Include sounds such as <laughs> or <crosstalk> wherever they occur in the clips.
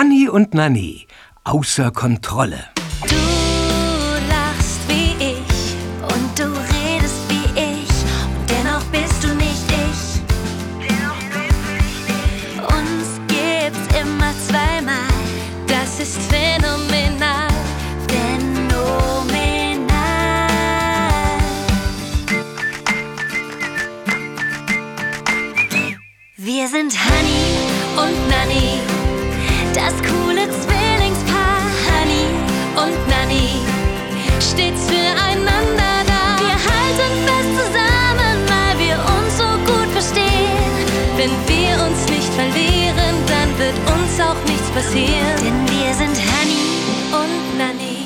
Hanni und Nanni außer Kontrolle. Du passieren. Denn wir sind Honey und Nanny.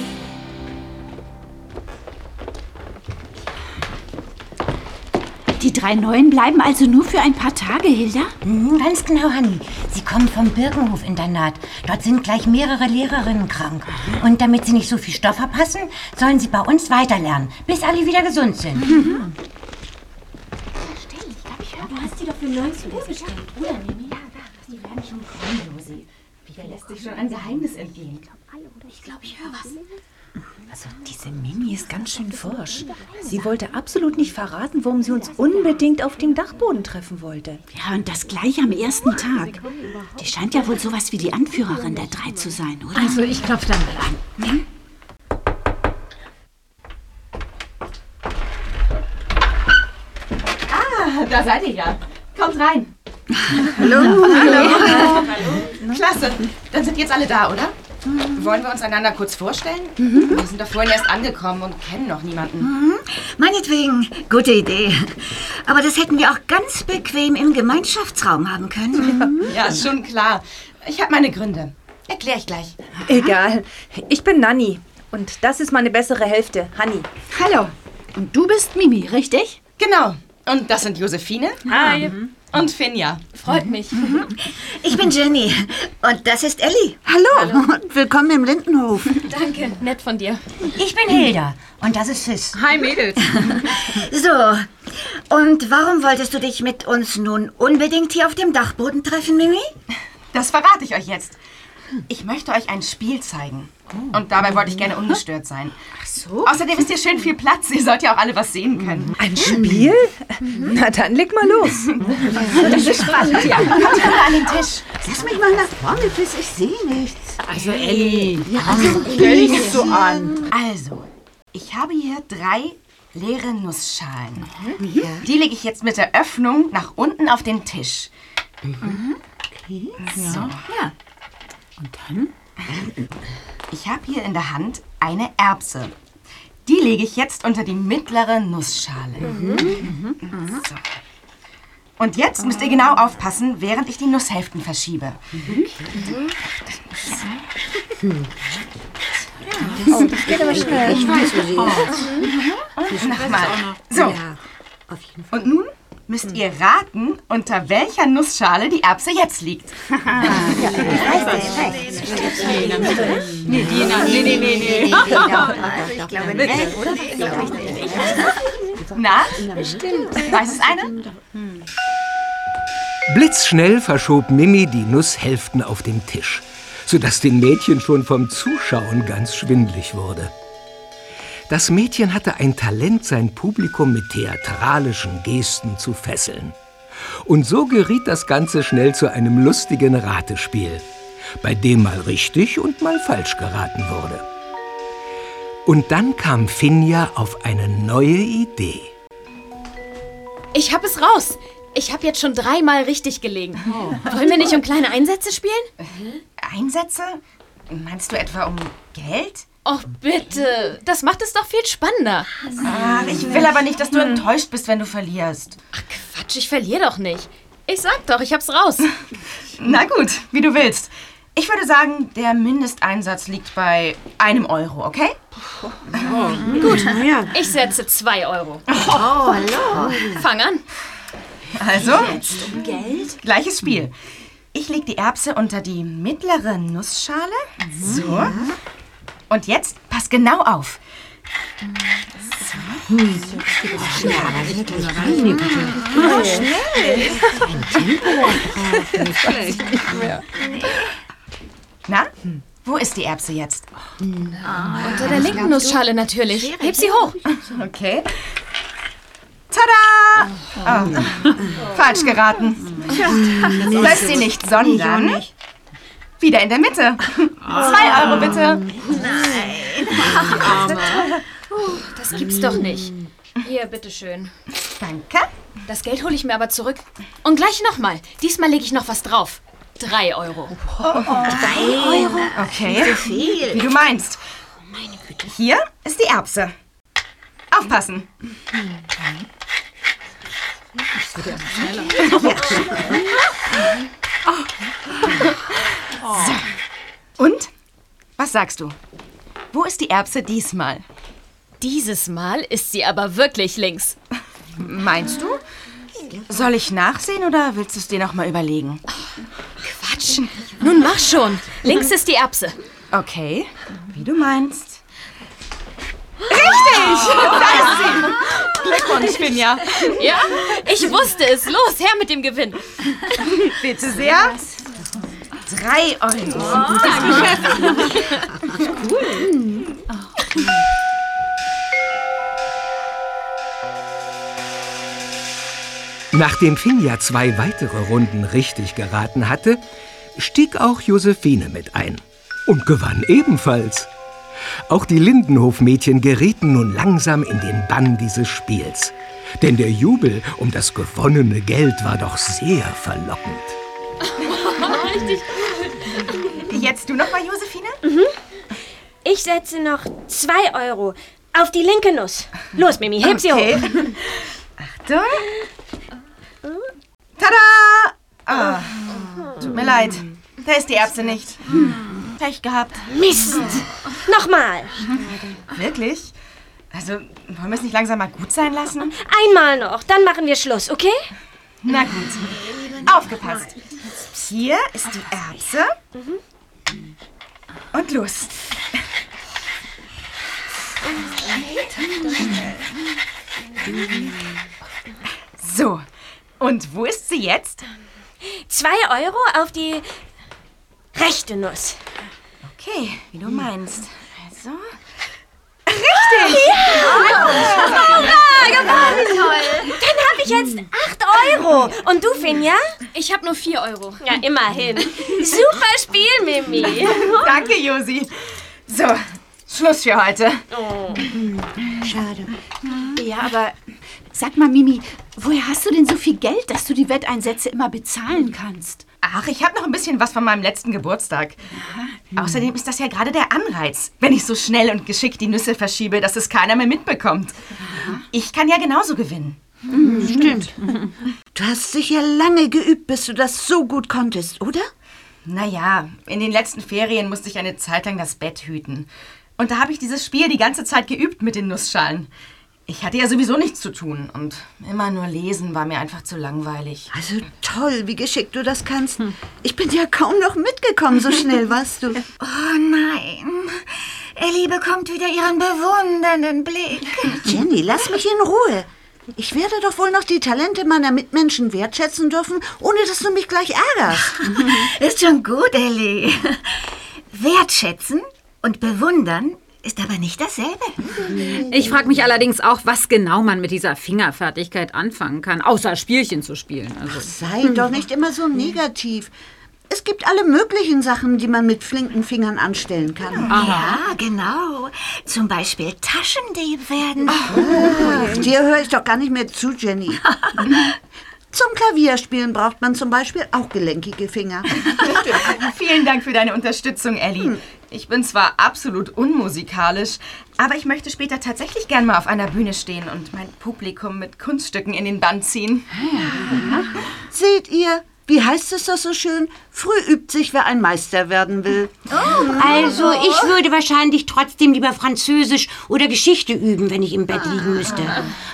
Die drei Neuen bleiben also nur für ein paar Tage, Hilda? Mhm, ganz genau, Hanni. Sie kommen vom Birkenhof-Internat. Dort sind gleich mehrere Lehrerinnen krank. Und damit sie nicht so viel Stoff verpassen, sollen sie bei uns weiterlernen, bis alle wieder gesund sind. Mhm. Du hast die doch für 19 Uhr bestellt, oder, Mimi? Ja, da. Die werden schon kommen, Josi. Wer lässt sich schon ein Geheimnis entgehen? Ich glaube, ich höre was. Also diese Mimi ist ganz schön forsch. Sie wollte absolut nicht verraten, warum sie uns unbedingt auf dem Dachboden treffen wollte. Ja, und das gleich am ersten Tag. Die scheint ja wohl sowas wie die Anführerin der drei zu sein, oder? Also ich klopfe dann mal an. Ah, da seid ihr ja. Kommt rein. Hallo, hallo. Klasse. Dann sind jetzt alle da, oder? Wollen wir uns einander kurz vorstellen? Wir sind doch vorhin erst angekommen und kennen noch niemanden. Mhm. Meinetwegen, gute Idee. Aber das hätten wir auch ganz bequem im Gemeinschaftsraum haben können. Ja, schon klar. Ich habe meine Gründe. Erkläre ich gleich. Egal. Ich bin Nanni. Und das ist meine bessere Hälfte, Hanni. Hallo. Und du bist Mimi, richtig? Genau. Und das sind Josephine. Hi. Und Finja. Freut mich. Ich bin Jenny und das ist Ellie. Hallo, und willkommen im Lindenhof. Danke, nett von dir. Ich bin Hilda und das ist Sis. Hi Mädels. So, und warum wolltest du dich mit uns nun unbedingt hier auf dem Dachboden treffen, Mimi? Das verrate ich euch jetzt. Ich möchte euch ein Spiel zeigen. Und dabei wollte ich gerne ungestört sein. Ach so? Außerdem ist hier schön viel Platz. Ihr sollt ja auch alle was sehen können. Ein Spiel? Na dann leg mal los. Das ist spannend, ja. Kommt alle an den Tisch. Lass mich mal nach vorne, Fiss, ich sehe nichts. Also, Ellie. Ja, also, stell dich nicht so an. Also, ich habe hier drei leere Nussschalen. Die lege ich jetzt mit der Öffnung nach unten auf den Tisch. Okay. So. Ja. Und dann? Ich habe hier in der Hand eine Erbse. Die lege ich jetzt unter die mittlere Nussschale. So. Und jetzt müsst ihr genau aufpassen, während ich die Nusshälften verschiebe. Oh, das geht aber schnell. Ich weiß, wie sie Und nochmal. So. Und nun müsst ihr raten, unter welcher Nussschale die Erbse jetzt liegt. Nee, nee, nee, nee, nee. Ich glaube nicht, oder? Na? Weiß es eine? Blitzschnell verschob Mimi die Nusshälften auf dem Tisch, sodass den Mädchen schon vom Zuschauen ganz schwindlig wurde. Das Mädchen hatte ein Talent, sein Publikum mit theatralischen Gesten zu fesseln. Und so geriet das Ganze schnell zu einem lustigen Ratespiel, bei dem mal richtig und mal falsch geraten wurde. Und dann kam Finja auf eine neue Idee. Ich hab es raus. Ich habe jetzt schon dreimal richtig gelegen. Wollen wir nicht um kleine Einsätze spielen? Einsätze? Meinst du etwa um Geld? Och, bitte. Das macht es doch viel spannender. Ah, ich will aber nicht, dass du enttäuscht bist, wenn du verlierst. Ach, Quatsch, ich verliere doch nicht. Ich sag doch, ich hab's raus. <laughs> Na gut, wie du willst. Ich würde sagen, der Mindesteinsatz liegt bei einem Euro, okay? Gut, ich setze zwei Euro. <laughs> Oh, hallo. Fang an. Also, Um Geld? gleiches Spiel. Ich lege die Erbse unter die mittlere Nussschale. So. Und jetzt pass genau auf. Na, wo ist die Erbse jetzt? Unter der linken Nussschale natürlich. Heb sie hoch. Okay. Tada! Oh. Falsch geraten. Da ist sie nicht, sondern wieder in der Mitte. Zwei Euro bitte. Das gibt's doch nicht. Hier, bitteschön. Danke. Das Geld hole ich mir aber zurück. Und gleich nochmal. Diesmal lege ich noch was drauf. Drei Euro. Okay. Wie du meinst. Hier ist die Erbse. Aufpassen. <laughs> So. Und? Was sagst du? Wo ist die Erbse diesmal? Dieses Mal ist sie aber wirklich links. Meinst du? Soll ich nachsehen oder willst du es dir noch mal überlegen? Quatsch. Nun mach schon. Links ist die Erbse. Okay, wie du meinst. Richtig! Da ist sie! Glückwunsch, Finja. Ja, ich wusste es. Los, her mit dem Gewinn. Bitte sehr. Drei Euro. Nachdem Finja zwei weitere Runden richtig geraten hatte, stieg auch Josephine mit ein und gewann ebenfalls. Auch die Lindenhofmädchen gerieten nun langsam in den Bann dieses Spiels. Denn der Jubel um das gewonnene Geld war doch sehr verlockend. <laughs> Jetzt du noch mal, Josephine? Ich setze noch zwei Euro auf die linke Nuss. Los, Mimi, heb sie Okay. hoch. <laughs> Achtung. Tada! Ah, tut mir leid. Da ist die Erbse nicht. Pech gehabt. Mist. Nochmal. Wirklich? Also, wollen wir es nicht langsam mal gut sein lassen? Einmal noch, dann machen wir Schluss, okay? Na gut. Aufgepasst. Hier ist die Erbse. Und los. So. Und wo ist sie jetzt? Zwei Euro auf die rechte Nuss. Okay, wie du meinst. Also. Richtig! Hurra, gewonnen! Toll. Dann habe ich jetzt acht Euro. Und du, Finja? Ich habe nur vier Euro. Ja, immerhin. Super Spiel, Mimi. <laughs> Danke, Josi. So, Schluss für heute. Schade. Ja, aber sag mal, Mimi, woher hast du denn so viel Geld, dass du die Wetteinsätze immer bezahlen kannst? Ach, ich habe noch ein bisschen was von meinem letzten Geburtstag. Außerdem ist das ja gerade der Anreiz, wenn ich so schnell und geschickt die Nüsse verschiebe, dass es keiner mehr mitbekommt. Ich kann ja genauso gewinnen. Stimmt. Du hast sicher lange geübt, bis du das so gut konntest, oder? Naja, in den letzten Ferien musste ich eine Zeit lang das Bett hüten. Und da habe ich dieses Spiel die ganze Zeit geübt mit den Nussschalen. Ich hatte ja sowieso nichts zu tun und immer nur lesen war mir einfach zu langweilig. Also toll, wie geschickt du das kannst. Ich bin ja kaum noch mitgekommen, so schnell warst du. <laughs> Oh nein. Ellie bekommt wieder ihren bewundernden Blick. Jenny, lass mich in Ruhe. Ich werde doch wohl noch die Talente meiner Mitmenschen wertschätzen dürfen, ohne dass du mich gleich ärgerst. <laughs> Ist schon gut, Ellie. Wertschätzen und bewundern ist aber nicht dasselbe. Ich frage mich allerdings auch, was genau man mit dieser Fingerfertigkeit anfangen kann, außer Spielchen zu spielen. Also, Sei doch nicht immer so negativ. Es gibt alle möglichen Sachen, die man mit flinken Fingern anstellen kann. Ja, genau. Zum Beispiel Taschendieb werden. Ach, dir höre ich doch gar nicht mehr zu, Jenny. <laughs> Zum Klavierspielen braucht man zum Beispiel auch gelenkige Finger. <laughs> Vielen Dank für deine Unterstützung, Ellie. Ich bin zwar absolut unmusikalisch, aber ich möchte später tatsächlich gern mal auf einer Bühne stehen und mein Publikum mit Kunststücken in den Bann ziehen. Seht ihr, wie heißt es das so schön? Früh übt sich, wer ein Meister werden will. Also, ich würde wahrscheinlich trotzdem lieber Französisch oder Geschichte üben, wenn ich im Bett liegen müsste.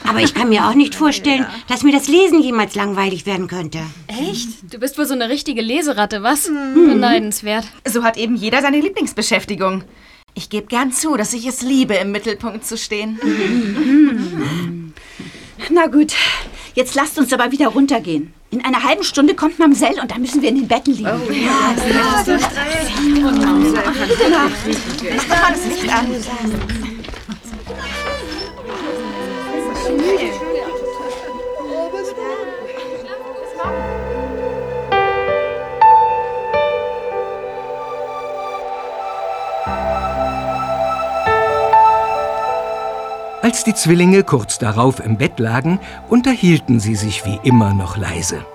Aber ich kann mir auch nicht vorstellen, dass mir das Lesen jemals langweilig werden könnte. Echt? Du bist wohl so eine richtige Leseratte, was? Beneidenswert. So hat eben jeder seine Lieblingsbeschäftigung. Ich gebe gern zu, dass ich es liebe, im Mittelpunkt zu stehen. <laughs> Na gut, jetzt lasst uns aber wieder runtergehen. In einer halben Stunde kommt Mamsell und dann müssen wir in den Betten liegen. Oh, ja, ja, so Gute Nacht. Ich mach das Licht an. Als die Zwillinge kurz darauf im Bett lagen, unterhielten sie sich wie immer noch leise.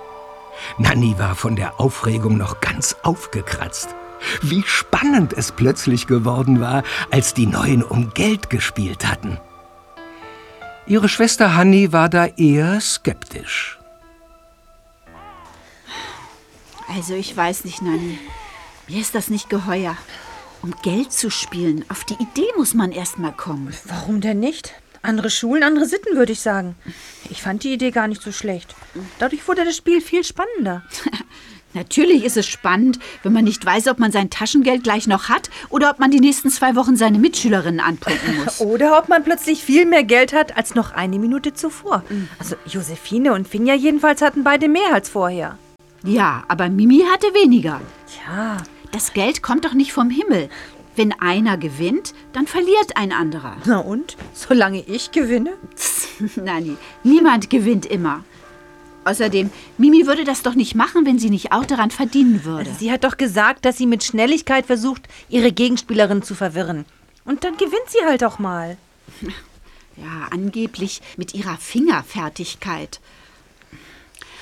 Nanni war von der Aufregung noch ganz aufgekratzt. Wie spannend es plötzlich geworden war, als die Neuen um Geld gespielt hatten. Ihre Schwester Hanni war da eher skeptisch. Also ich weiß nicht, Nanni. Mir ist das nicht geheuer. Um Geld zu spielen, auf die Idee muss man erst mal kommen. Warum denn nicht? Andere Schulen, andere Sitten, würde ich sagen. Ich fand die Idee gar nicht so schlecht. Dadurch wurde das Spiel viel spannender. <laughs> Natürlich ist es spannend, wenn man nicht weiß, ob man sein Taschengeld gleich noch hat oder ob man die nächsten zwei Wochen seine Mitschülerinnen anpumpen <laughs> muss. Oder ob man plötzlich viel mehr Geld hat als noch eine Minute zuvor. Also Josephine und Finja jedenfalls hatten beide mehr als vorher. Ja, aber Mimi hatte weniger. Tja. Das Geld kommt doch nicht vom Himmel. Wenn einer gewinnt, dann verliert ein anderer. Na und? Solange ich gewinne? Nani, niemand gewinnt immer. Außerdem, Mimi würde das doch nicht machen, wenn sie nicht auch daran verdienen würde. Sie hat doch gesagt, dass sie mit Schnelligkeit versucht, ihre Gegenspielerin zu verwirren. Und dann gewinnt sie halt auch mal. Ja, angeblich mit ihrer Fingerfertigkeit.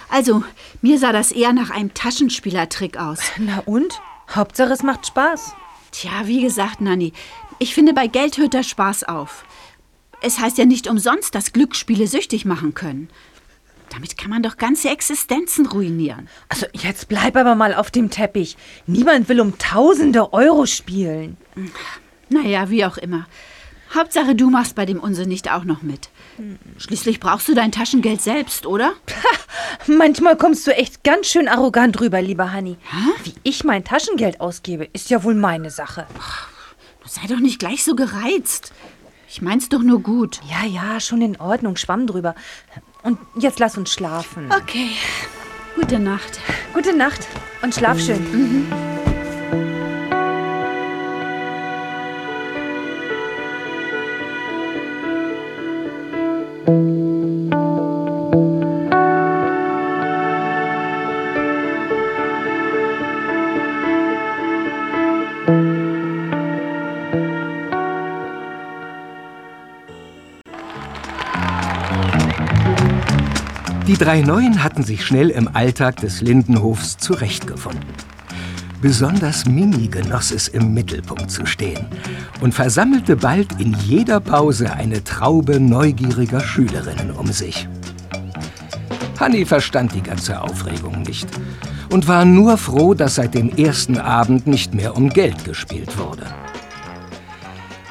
Also, mir sah das eher nach einem Taschenspielertrick aus. Na und? Hauptsache, es macht Spaß. Tja, wie gesagt, Nanni, ich finde, bei Geld hört der Spaß auf. Es heißt ja nicht umsonst, dass Glücksspiele süchtig machen können. Damit kann man doch ganze Existenzen ruinieren. Also jetzt bleib aber mal auf dem Teppich. Niemand will um tausende Euro spielen. Naja, wie auch immer. Hauptsache, du machst bei dem Unsinn nicht auch noch mit. Schließlich brauchst du dein Taschengeld selbst, oder? Manchmal kommst du echt ganz schön arrogant rüber, lieber Hanni. Wie ich mein Taschengeld ausgebe, ist ja wohl meine Sache. Du sei doch nicht gleich so gereizt. Ich mein's doch nur gut. Ja, ja, schon in Ordnung. Schwamm drüber. Und jetzt lass uns schlafen. Okay. Gute Nacht. Gute Nacht und schlaf schön. Mhm. Die drei Neuen hatten sich schnell im Alltag des Lindenhofs zurechtgefunden. Besonders Mimi genoss es, im Mittelpunkt zu stehen und versammelte bald in jeder Pause eine Traube neugieriger Schülerinnen um sich. Hanni verstand die ganze Aufregung nicht und war nur froh, dass seit dem ersten Abend nicht mehr um Geld gespielt wurde.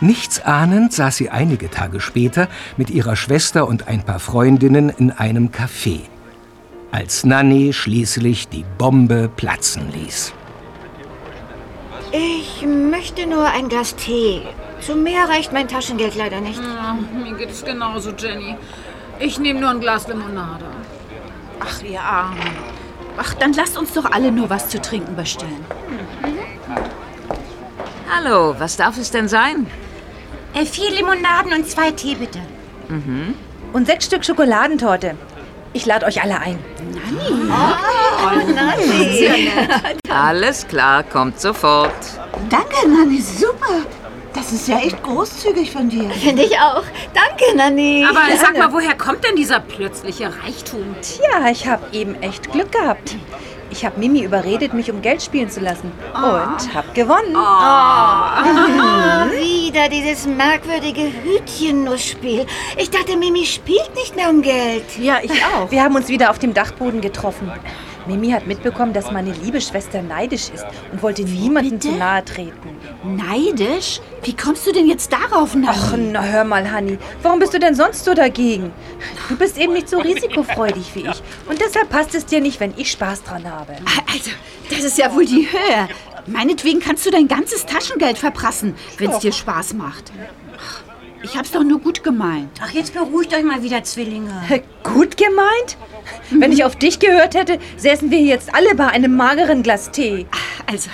Nichtsahnend saß sie einige Tage später mit ihrer Schwester und ein paar Freundinnen in einem Café, als Nanny schließlich die Bombe platzen ließ. Ich möchte nur ein Glas Tee. Zu mehr reicht mein Taschengeld leider nicht. Ja, mir geht es genauso, Jenny. Ich nehme nur ein Glas Limonade. Ach, ihr Armen. Ach, dann lasst uns doch alle nur was zu trinken bestellen. Hallo, was darf es denn sein? Äh, vier Limonaden und zwei Tee, bitte. Mhm. Und sechs Stück Schokoladentorte. Ich lade euch alle ein. Nanni. Oh, Nanni. Alles klar, kommt sofort. Danke, Nanni, super. Das ist ja echt großzügig von dir. Finde ich auch. Danke, Nanni. Aber sag mal, woher kommt denn dieser plötzliche Reichtum? Tja, ich habe eben echt Glück gehabt. Ich habe Mimi überredet, mich um Geld spielen zu lassen. Und habe gewonnen. Ah, <laughs> wieder dieses merkwürdige Hütchennussspiel. Ich dachte, Mimi spielt nicht mehr um Geld. Ja, ich auch. <laughs> Wir haben uns wieder auf dem Dachboden getroffen. Mimi hat mitbekommen, dass meine liebe Schwester neidisch ist und wollte niemandem zu nahe treten. Neidisch? Wie kommst du denn jetzt darauf, Nanni? Ach, na hör mal, Hanni. Warum bist du denn sonst so dagegen? Du bist eben nicht so risikofreudig wie ich. Und deshalb passt es dir nicht, wenn ich Spaß dran habe. Also, das ist ja wohl die Höhe. Meinetwegen kannst du dein ganzes Taschengeld verprassen, wenn es dir Spaß macht. Ich hab's doch nur gut gemeint. Ach, jetzt beruhigt euch mal wieder, Zwillinge. Gut gemeint? Wenn ich auf dich gehört hätte, säßen wir jetzt alle bei einem mageren Glas Tee. Also,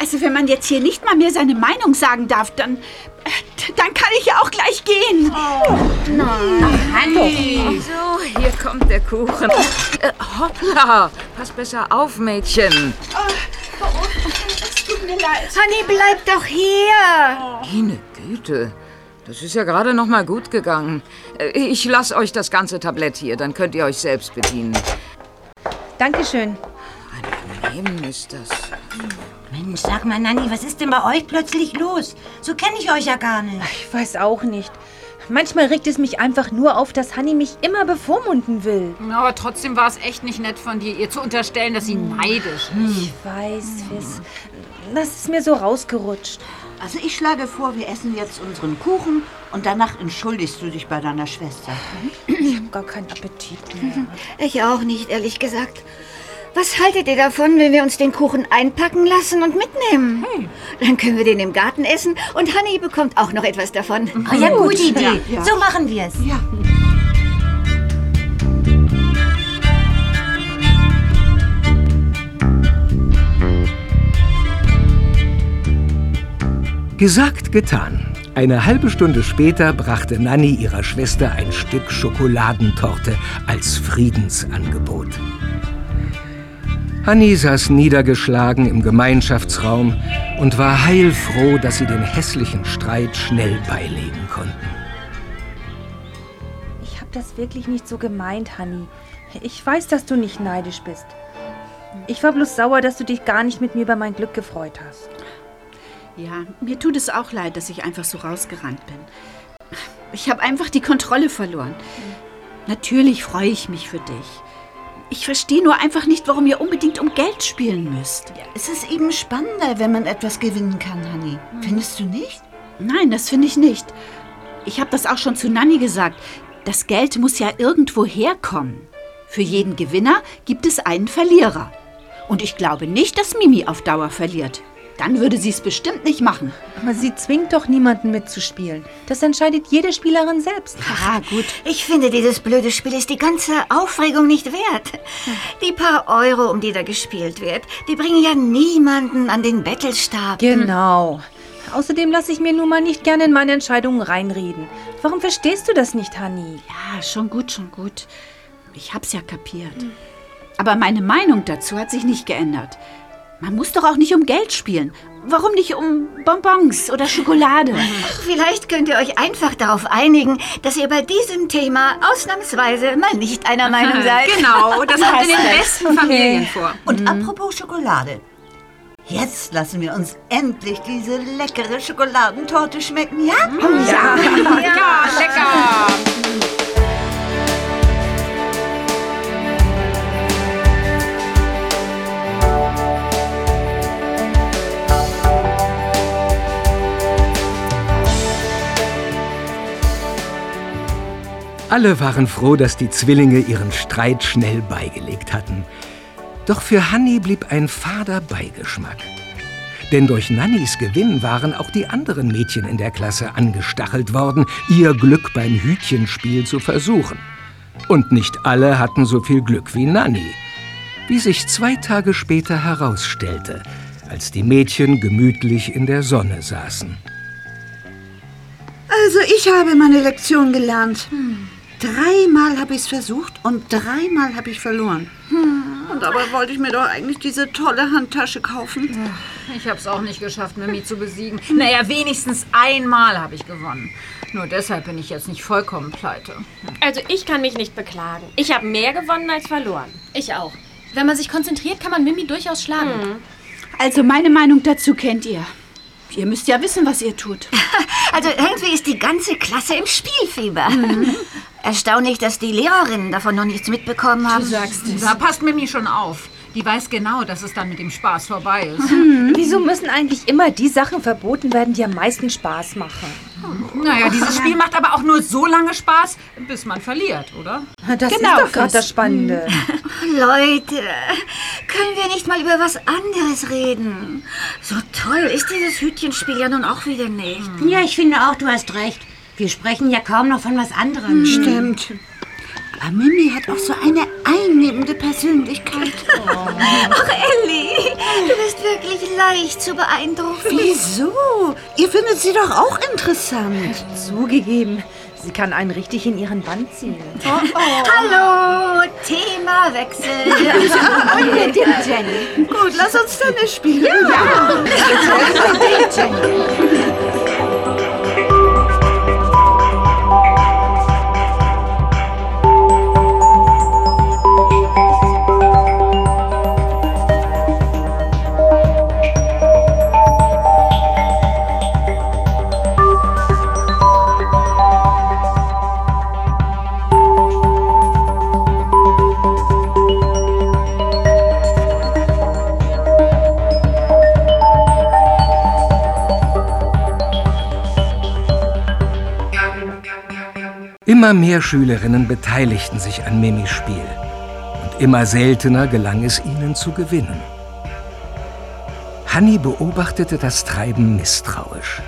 also wenn man jetzt hier nicht mal mehr seine Meinung sagen darf, dann, äh, dann kann ich ja auch gleich gehen. Hanni! So, hier kommt der Kuchen. Äh, hoppla! Pass besser auf, Mädchen. Es tut mir leid. Honey, bleib doch hier. Meine Güte. Das ist ja gerade noch mal gut gegangen. Äh, Ich lasse euch das ganze Tablett hier, dann könnt ihr euch selbst bedienen. Dankeschön. Nehmen ist das. Mensch, sag mal, Nanni, was ist denn bei euch plötzlich los? So kenne ich euch ja gar nicht. Ich weiß auch nicht. Manchmal regt es mich einfach nur auf, dass Hanni mich immer bevormunden will. Aber trotzdem war es echt nicht nett von dir, ihr zu unterstellen, dass sie neidisch ist. Ich weiß, Fiss. Das ist mir so rausgerutscht. Also ich schlage vor, wir essen jetzt unseren Kuchen und danach entschuldigst du dich bei deiner Schwester. Ich habe gar keinen Appetit mehr. Ich auch nicht, ehrlich gesagt. Was haltet ihr davon, wenn wir uns den Kuchen einpacken lassen und mitnehmen? Dann können wir den im Garten essen und Honey bekommt auch noch etwas davon. Oh ja, gute Idee. Ja. So machen wir es. Ja. Gesagt, getan. Eine halbe Stunde später brachte Nanny ihrer Schwester ein Stück Schokoladentorte als Friedensangebot. Hanni saß niedergeschlagen im Gemeinschaftsraum und war heilfroh, dass sie den hässlichen Streit schnell beilegen konnten. Ich habe das wirklich nicht so gemeint, Hanni. Ich weiß, dass du nicht neidisch bist. Ich war bloß sauer, dass du dich gar nicht mit mir über mein Glück gefreut hast. Ja, mir tut es auch leid, dass ich einfach so rausgerannt bin. Ich habe einfach die Kontrolle verloren. Natürlich freue ich mich für dich. Ich verstehe nur einfach nicht, warum ihr unbedingt um Geld spielen müsst. Es ist eben spannender, wenn man etwas gewinnen kann, Hanni. Findest du nicht? Nein, das finde ich nicht. Ich habe das auch schon zu Nanni gesagt. Das Geld muss ja irgendwo herkommen. Für jeden Gewinner gibt es einen Verlierer. Und ich glaube nicht, dass Mimi auf Dauer verliert. Dann würde sie es bestimmt nicht machen. Aber sie zwingt doch niemanden mitzuspielen. Das entscheidet jede Spielerin selbst. Ja, gut. Ich finde, dieses blöde Spiel ist die ganze Aufregung nicht wert. Die paar Euro, um die da gespielt wird, die bringen ja niemanden an den Bettelstab. Genau. Außerdem lasse ich mir nun mal nicht gerne in meine Entscheidungen reinreden. Warum verstehst du das nicht, Hanni? Ja, schon gut, schon gut. Ich hab's ja kapiert. Aber meine Meinung dazu hat sich nicht geändert. Man muss doch auch nicht um Geld spielen. Warum nicht um Bonbons oder Schokolade? Vielleicht könnt ihr euch einfach darauf einigen, dass ihr bei diesem Thema ausnahmsweise mal nicht einer Meinung <laughs> seid. Genau, das kommt in den besten Familien vor. Und apropos Schokolade. Jetzt lassen wir uns endlich diese leckere Schokoladentorte schmecken, ja? Ja, ja, lecker. Alle waren froh, dass die Zwillinge ihren Streit schnell beigelegt hatten. Doch für Hanni blieb ein fader Beigeschmack. Denn durch Nannys Gewinn waren auch die anderen Mädchen in der Klasse angestachelt worden, ihr Glück beim Hütchenspiel zu versuchen. Und nicht alle hatten so viel Glück wie Nanny, wie sich zwei Tage später herausstellte, als die Mädchen gemütlich in der Sonne saßen. Also ich habe meine Lektion gelernt. Dreimal habe ich es versucht und dreimal habe ich verloren. Und dabei wollte ich mir doch eigentlich diese tolle Handtasche kaufen. Ich hab's auch nicht geschafft, Mimi zu besiegen. Naja, wenigstens einmal habe ich gewonnen. Nur deshalb bin ich jetzt nicht vollkommen pleite. Also ich kann mich nicht beklagen. Ich habe mehr gewonnen als verloren. Ich auch. Wenn man sich konzentriert, kann man Mimi durchaus schlagen. Also meine Meinung dazu kennt ihr. Ihr müsst ja wissen, was ihr tut. <laughs> Also irgendwie ist die ganze Klasse im Spielfieber. <laughs> <laughs> Erstaunlich, dass die Lehrerinnen davon noch nichts mitbekommen haben. Du sagst es. Da passt Mimi schon auf. Die weiß genau, dass es dann mit dem Spaß vorbei ist. Wieso müssen eigentlich immer die Sachen verboten werden, die am meisten Spaß machen? Naja, dieses Spiel macht aber auch nur so lange Spaß, bis man verliert, oder? Das Genau, ist doch gerade das Spannende. <laughs> Leute, können wir nicht mal über was anderes reden? So toll ist dieses Hütchenspiel ja nun auch wieder nicht. Ja, ich finde auch, du hast recht. Wir sprechen ja kaum noch von was anderem. Stimmt. Aber Mimi hat auch so eine einnehmende Persönlichkeit. <laughs> Ach, Ellie, du bist wirklich leicht zu beeindrucken. Wieso? Ihr findet sie doch auch interessant. Zugegeben, sie kann einen richtig in ihren Bann ziehen. Hallo, Themawechsel. <laughs> Unbedingt, Jenny. Gut, lass uns Tennis spielen. Ja. Unbedingt, Jenny. Immer mehr Schülerinnen beteiligten sich an Mimis Spiel. Und immer seltener gelang es ihnen zu gewinnen. Hanni beobachtete das Treiben misstrauisch.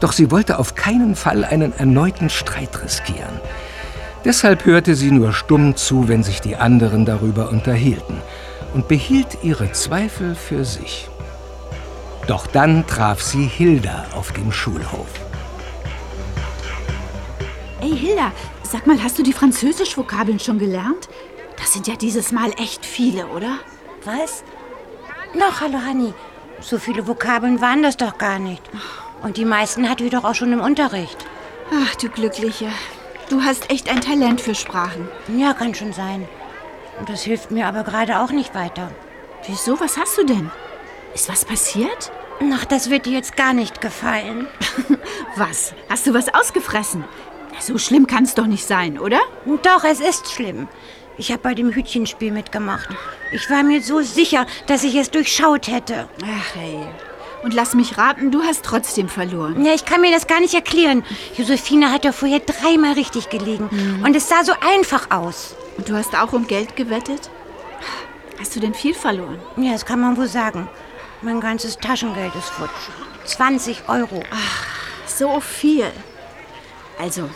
Doch sie wollte auf keinen Fall einen erneuten Streit riskieren. Deshalb hörte sie nur stumm zu, wenn sich die anderen darüber unterhielten und behielt ihre Zweifel für sich. Doch dann traf sie Hilda auf dem Schulhof. Ey, Hilda, sag mal, hast du die Französisch-Vokabeln schon gelernt? Das sind ja dieses Mal echt viele, oder? Was? Noch, hallo Hanni. So viele Vokabeln waren das doch gar nicht. Und die meisten hatte ich doch auch schon im Unterricht. Ach, du Glückliche. Du hast echt ein Talent für Sprachen. Ja, kann schon sein. Und das hilft mir aber gerade auch nicht weiter. Wieso? Was hast du denn? Ist was passiert? Ach, das wird dir jetzt gar nicht gefallen. <laughs> was? Hast du was ausgefressen? So schlimm kann es doch nicht sein, oder? Doch, es ist schlimm. Ich habe bei dem Hütchenspiel mitgemacht. Ich war mir so sicher, dass ich es durchschaut hätte. Ach hey. Und lass mich raten, du hast trotzdem verloren. Ja, ich kann mir das gar nicht erklären. Josephine hat ja vorher dreimal richtig gelegen. Mhm. Und es sah so einfach aus. Und du hast auch um Geld gewettet? Hast du denn viel verloren? Ja, das kann man wohl sagen. Mein ganzes Taschengeld ist futsch. 20 Euro. Ach, so viel. Also,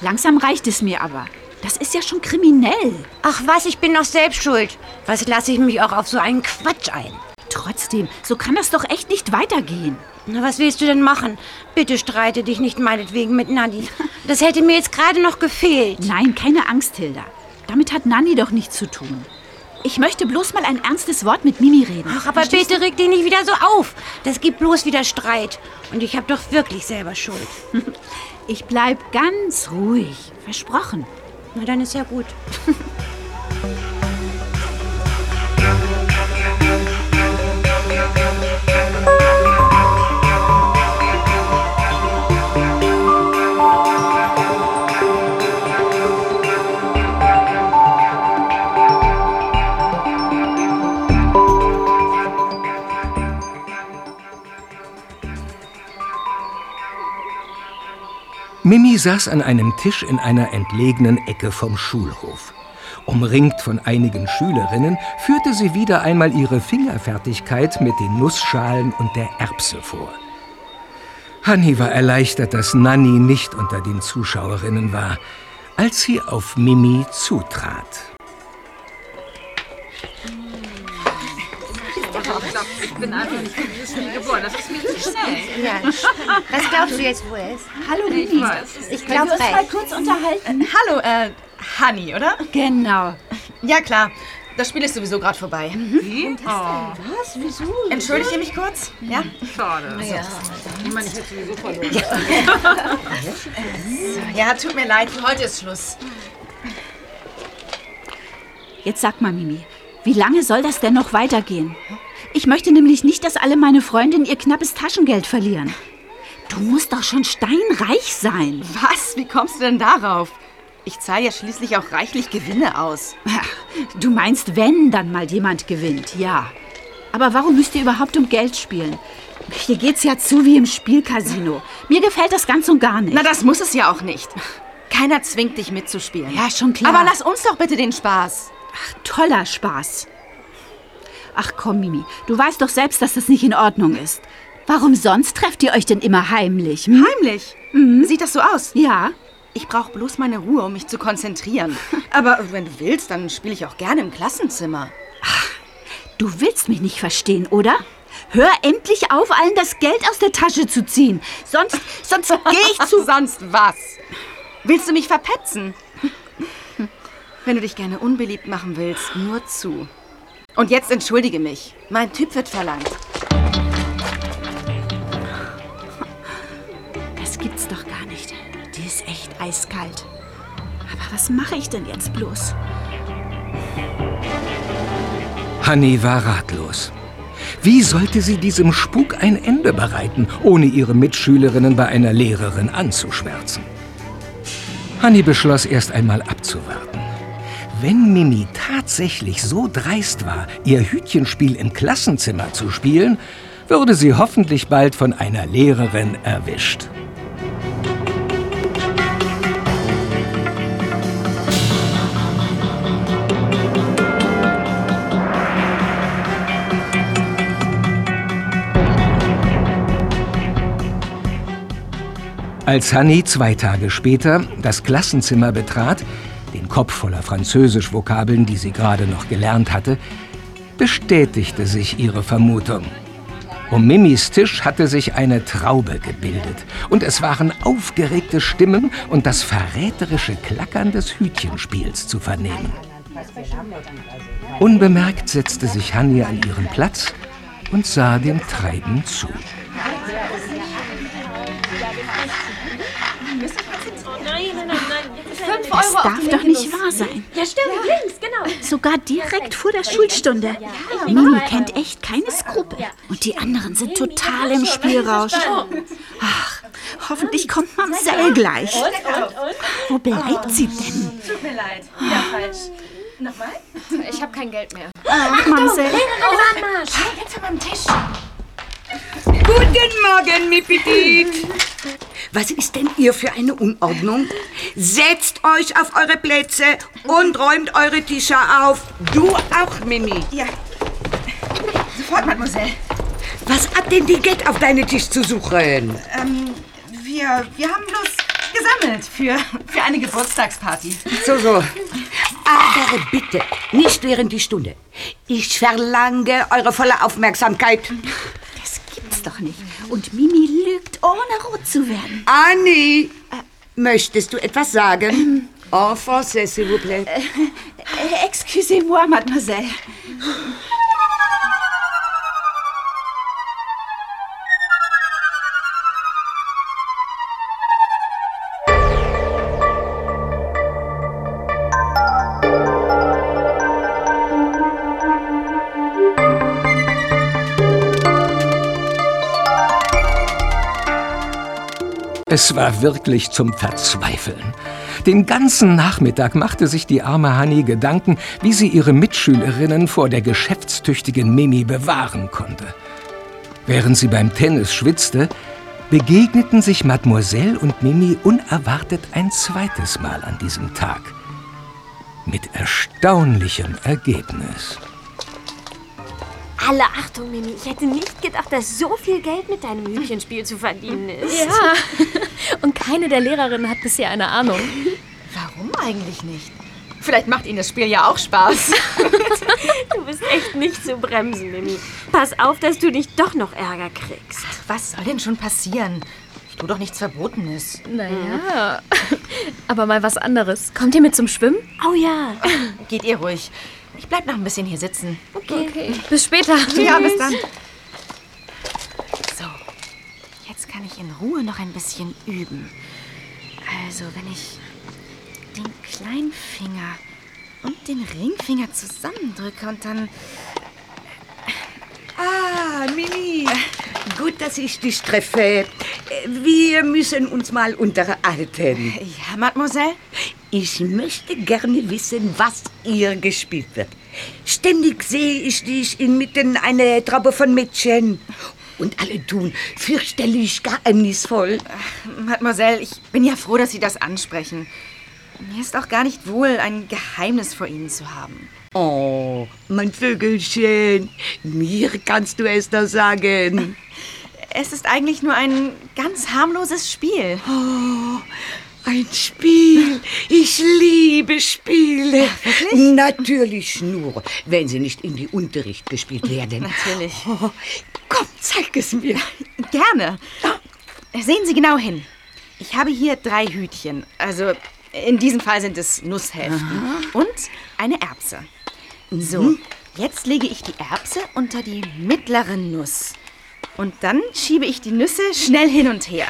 langsam reicht es mir aber. Das ist ja schon kriminell. Ach was, ich bin doch selbst schuld. Was lasse ich mich auch auf so einen Quatsch ein? Trotzdem, so kann das doch echt nicht weitergehen. Na, was willst du denn machen? Bitte streite dich nicht meinetwegen mit Nanni. Das hätte mir jetzt gerade noch gefehlt. Nein, keine Angst, Hilda. Damit hat Nanni doch nichts zu tun. Ich möchte bloß mal ein ernstes Wort mit Mimi reden. Ach, aber Verstehst bitte reg dich nicht wieder so auf. Das gibt bloß wieder Streit. Und ich habe doch wirklich selber Schuld. <laughs> Ich bleib ganz ruhig. Versprochen. Na, dann ist ja gut. <laughs> Mimi saß an einem Tisch in einer entlegenen Ecke vom Schulhof. Umringt von einigen Schülerinnen führte sie wieder einmal ihre Fingerfertigkeit mit den Nussschalen und der Erbse vor. Hanni war erleichtert, dass Nanni nicht unter den Zuschauerinnen war, als sie auf Mimi zutrat. Ich bin einfach nicht für dieses Spiel geboren. Das ist mir zu schnell. Ja. Was glaubst du jetzt, wo er ist? Hallo, Ich weiß. Ich glaube, wir uns mal kurz unterhalten. Hallo, äh, Honey, oder? Genau. Ja, klar. Das Spiel ist sowieso gerade vorbei. Wie? Oh. Was? Wieso? Entschuldigt ihr mich kurz? Ja? Schade. Ja. Ich meine, ich hätte sowieso verloren. <laughs> Ja, tut mir leid. Für heute ist Schluss. Jetzt sag mal, Mimi, wie lange soll das denn noch weitergehen? Ich möchte nämlich nicht, dass alle meine Freundinnen ihr knappes Taschengeld verlieren. Du musst doch schon steinreich sein. Was? Wie kommst du denn darauf? Ich zahle ja schließlich auch reichlich Gewinne aus. Du meinst, wenn dann mal jemand gewinnt, ja. Aber warum müsst ihr überhaupt um Geld spielen? Hier geht's ja zu wie im Spielcasino. Mir gefällt das ganz und gar nicht. Na, das muss es ja auch nicht. Keiner zwingt dich mitzuspielen. Ja, schon klar. Aber lass uns doch bitte den Spaß. Ach, toller Spaß. Ach komm, Mimi, du weißt doch selbst, dass das nicht in Ordnung ist. Warum sonst trefft ihr euch denn immer heimlich? Hm? Heimlich? Sieht das so aus? Ja. Ich brauche bloß meine Ruhe, um mich zu konzentrieren. <laughs> Aber wenn du willst, dann spiele ich auch gerne im Klassenzimmer. Du willst mich nicht verstehen, oder? Hör endlich auf, allen das Geld aus der Tasche zu ziehen. Sonst, sonst <laughs> gehe ich zu... Sonst was? Willst du mich verpetzen? Wenn du dich gerne unbeliebt machen willst, nur zu. Und jetzt entschuldige mich. Mein Typ wird verlangt. Das gibt's doch gar nicht. Die ist echt eiskalt. Aber was mache ich denn jetzt bloß? Hanni war ratlos. Wie sollte sie diesem Spuk ein Ende bereiten, ohne ihre Mitschülerinnen bei einer Lehrerin anzuschwärzen? Hanni beschloss erst einmal abzuwarten. Wenn Mimi tatsächlich so dreist war, ihr Hütchenspiel im Klassenzimmer zu spielen, würde sie hoffentlich bald von einer Lehrerin erwischt. Als Hanni zwei Tage später das Klassenzimmer betrat, den Kopf voller Französisch-Vokabeln, die sie gerade noch gelernt hatte, bestätigte sich ihre Vermutung. Um Mimis Tisch hatte sich eine Traube gebildet und es waren aufgeregte Stimmen und das verräterische Klackern des Hütchenspiels zu vernehmen. Unbemerkt setzte sich Hanni an ihren Platz und sah dem Treiben zu. Das darf doch nicht wahr sein. Ja, stimmt, links, genau. Sogar direkt vor der Schulstunde. Mimi kennt echt keine Skrupel. Und die anderen sind total im Spielrausch. Ach, hoffentlich kommt Mamsell gleich. Wo bleibt sie denn? Tut mir leid. Wieder falsch. Nochmal? Ich habe kein Geld mehr. Ach, Mamsell. Jetzt an meinem Tisch. Guten Morgen, mi Petit. Was ist denn ihr für eine Unordnung? Setzt euch auf eure Plätze und räumt eure Tische auf. Du auch, Mimi. Ja. Sofort, Mademoiselle. Was hat denn die Geld auf deinen Tisch zu suchen? Ähm, wir, wir haben bloß gesammelt für, für eine Geburtstagsparty. So, so. Aber bitte, nicht während die Stunde. Ich verlange eure volle Aufmerksamkeit. Doch nicht. Und Mimi lügt, ohne rot zu werden. Annie, möchtest du etwas sagen? En français, s'il vous plaît. Äh, Excusez-moi, Mademoiselle. Es war wirklich zum Verzweifeln. Den ganzen Nachmittag machte sich die arme Hanni Gedanken, wie sie ihre Mitschülerinnen vor der geschäftstüchtigen Mimi bewahren konnte. Während sie beim Tennis schwitzte, begegneten sich Mademoiselle und Mimi unerwartet ein zweites Mal an diesem Tag. Mit erstaunlichem Ergebnis. Alle Achtung, Mimi. Ich hätte nicht gedacht, dass so viel Geld mit deinem Hütchenspiel zu verdienen ist. Ja. <laughs> Und keine der Lehrerinnen hat bisher eine Ahnung. Warum eigentlich nicht? Vielleicht macht Ihnen das Spiel ja auch Spaß. <laughs> <laughs> Du bist echt nicht zu bremsen, Mimi. Pass auf, dass du nicht doch noch Ärger kriegst. Was soll denn schon passieren? Ich tue doch nichts Verbotenes. Naja. Aber mal was anderes. Kommt ihr mit zum Schwimmen? Oh ja. Geht ihr ruhig. Ich bleib noch ein bisschen hier sitzen. Okay. Bis später. Ja, bis dann. So, jetzt kann ich in Ruhe noch ein bisschen üben. Also, wenn ich den Kleinfinger und den Ringfinger zusammendrücke und dann... Ah, Mimi. Gut, dass ich dich treffe. Wir müssen uns mal unterhalten. Ja, Mademoiselle? Ich möchte gerne wissen, was ihr gespielt wird. Ständig sehe ich dich inmitten einer Traube von Mädchen. Und alle tun fürchterlich geheimnisvoll. Mademoiselle, ich bin ja froh, dass Sie das ansprechen. Mir ist auch gar nicht wohl, ein Geheimnis vor Ihnen zu haben. Oh, mein Vögelchen. Mir kannst du es doch sagen. <laughs> Es ist eigentlich nur ein ganz harmloses Spiel. Oh, ein Spiel. Ich liebe Spiele. Natürlich nur, wenn sie nicht in die Unterricht gespielt <laughs> werden. Natürlich. Oh, komm, zeig es mir. Gerne. Sehen Sie genau hin. Ich habe hier drei Hütchen. Also in diesem Fall sind es Nusshälften. Und eine Erbse. So, jetzt lege ich die Erbse unter die mittlere Nuss. Und dann schiebe ich die Nüsse schnell hin und her.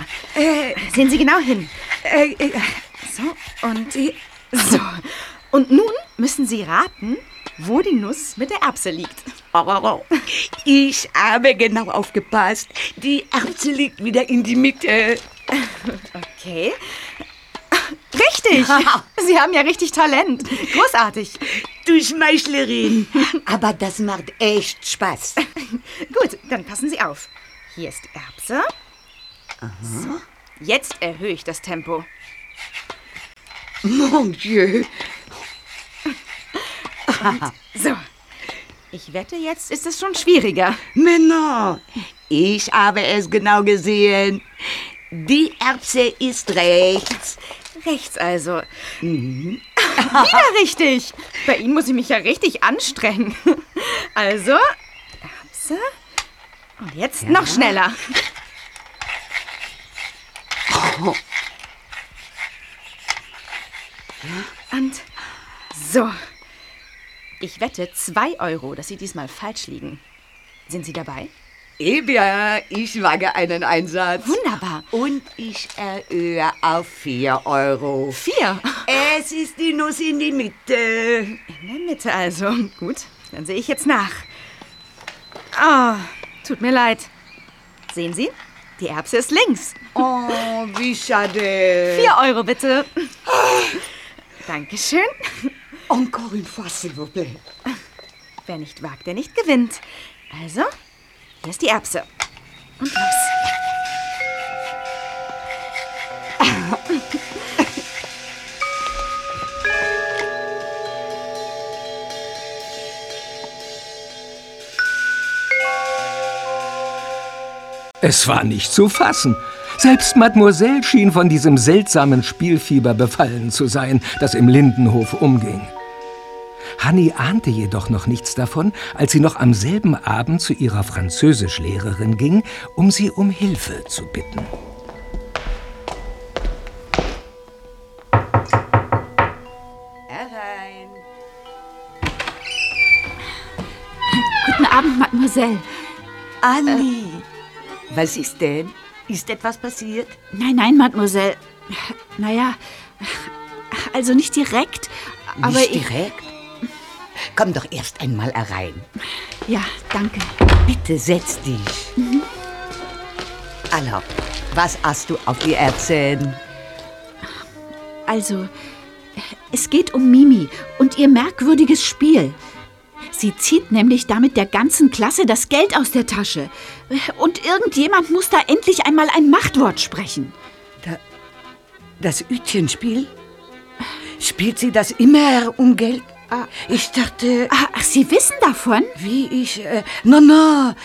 Sehen Sie genau hin. So, und so. Und nun müssen Sie raten, wo die Nuss mit der Erbse liegt. Ich habe genau aufgepasst. Die Erbse liegt wieder in die Mitte. Okay. Richtig. <laughs> Sie haben ja richtig Talent. Großartig. Du Schmeichlerin. <laughs> Aber das macht echt Spaß. <laughs> Gut, dann passen Sie auf. Hier ist die Erbse. So. Jetzt erhöhe ich das Tempo. Mon Dieu. So. Ich wette, jetzt ist es schon schwieriger. Männer, ich habe es genau gesehen. Die Erbse ist rechts. Rechts also. <laughs> Wieder richtig. Bei Ihnen muss ich mich ja richtig anstrengen. <laughs> Also, Erbse. Und jetzt noch schneller. <laughs> Und so. Ich wette zwei Euro, dass Sie diesmal falsch liegen. Sind Sie dabei? Eben, ich wage einen Einsatz. Wunderbar. Und ich erhöhe auf 4 Euro. Vier? Es ist die Nuss in die Mitte. In der Mitte also. Gut, dann sehe ich jetzt nach. Ah, tut mir leid. Sehen Sie? Die Erbse ist links. Oh, wie schade. Vier Euro bitte. Dankeschön. Encore une fois, s'il vous plaît. Wer nicht wagt, der nicht gewinnt. Also, hier ist die Erbse. Und los. Es war nicht zu fassen. Selbst Mademoiselle schien von diesem seltsamen Spielfieber befallen zu sein, das im Lindenhof umging. Hanni ahnte jedoch noch nichts davon, als sie noch am selben Abend zu ihrer Französischlehrerin ging, um sie um Hilfe zu bitten. Herein. Guten Abend, Mademoiselle. Annie. Was ist denn? Ist etwas passiert? Nein, nein, Mademoiselle. Naja, also nicht direkt, aber Nicht ich... direkt? Komm doch erst einmal herein. Ja, danke. Bitte setz dich. Also, was hast du auf die Erbsen? Also, es geht um Mimi und ihr merkwürdiges Spiel. Sie zieht nämlich damit der ganzen Klasse das Geld aus der Tasche. Und irgendjemand muss da endlich einmal ein Machtwort sprechen. Das Hütchenspiel? Spielt sie das immer um Geld? Ich dachte... Ach, Sie wissen davon? Wie ich... Äh, na, na.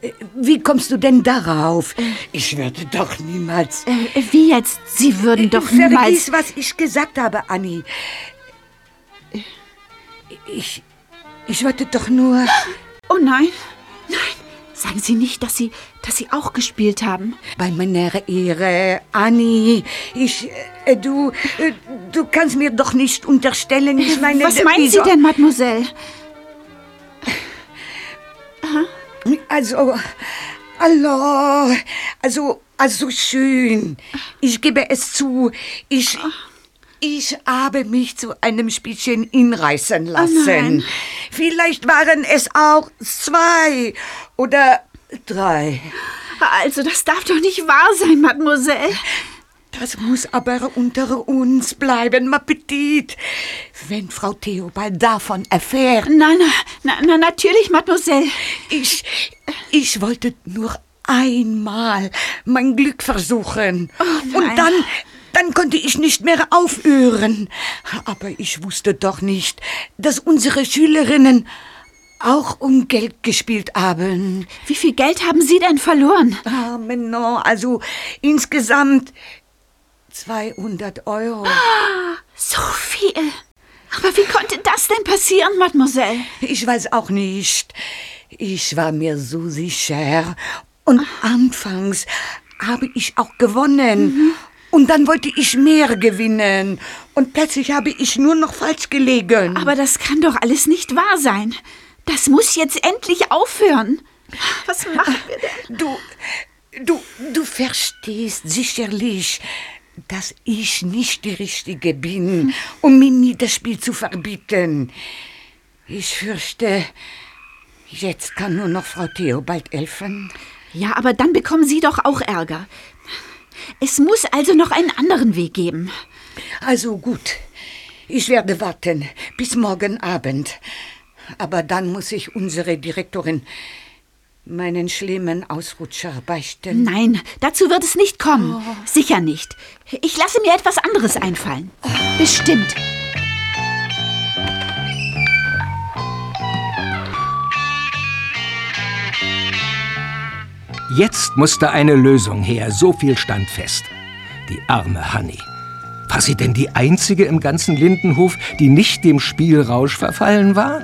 Äh, Wie kommst du denn darauf? Ich würde doch niemals... Äh, wie jetzt? Sie würden doch Vergiss, niemals... was ich gesagt habe, Annie. Ich... Ich wollte doch nur... Oh nein, nein. Sagen Sie nicht, dass Sie, dass Sie auch gespielt haben. Bei meiner Ehre, Annie, ich, äh, du, äh, du kannst mir doch nicht unterstellen, ich meine... Was meinen Sie denn, Mademoiselle? Also, hallo, also, also schön. Ich gebe es zu, ich, ich habe mich zu einem Spielchen hinreißen lassen. nein. Vielleicht waren es auch zwei oder drei. Also, das darf doch nicht wahr sein, Mademoiselle. Das muss aber unter uns bleiben, ma petite. Wenn Frau Theobald davon erfährt. Nein, na, na, natürlich, Mademoiselle. Ich, ich wollte nur einmal mein Glück versuchen. Und dann, dann konnte ich nicht mehr aufhören. Aber ich wusste doch nicht, dass unsere Schülerinnen auch um Geld gespielt haben. Wie viel Geld haben Sie denn verloren? Ah, Manon, also insgesamt 200 Euro. So viel. Aber wie konnte das denn passieren, Mademoiselle? Ich weiß auch nicht. Ich war mir so sicher. Und anfangs habe ich auch gewonnen. Und dann wollte ich mehr gewinnen. Und plötzlich habe ich nur noch falsch gelegen. Aber das kann doch alles nicht wahr sein. Das muss jetzt endlich aufhören. Was machen wir denn? Du, du, du verstehst sicherlich, dass ich nicht die Richtige bin, um Mimi das Spiel zu verbieten. Ich fürchte, jetzt kann nur noch Frau Theobald helfen. Ja, aber dann bekommen Sie doch auch Ärger. Es muss also noch einen anderen Weg geben. Also gut, ich werde warten bis morgen Abend. Aber dann muss ich unsere Direktorin meinen schlimmen Ausrutscher beichten. Nein, dazu wird es nicht kommen. Sicher nicht. Ich lasse mir etwas anderes einfallen. Bestimmt. Jetzt musste eine Lösung her, so viel stand fest. Die arme Hanni. War sie denn die einzige im ganzen Lindenhof, die nicht dem Spielrausch verfallen war?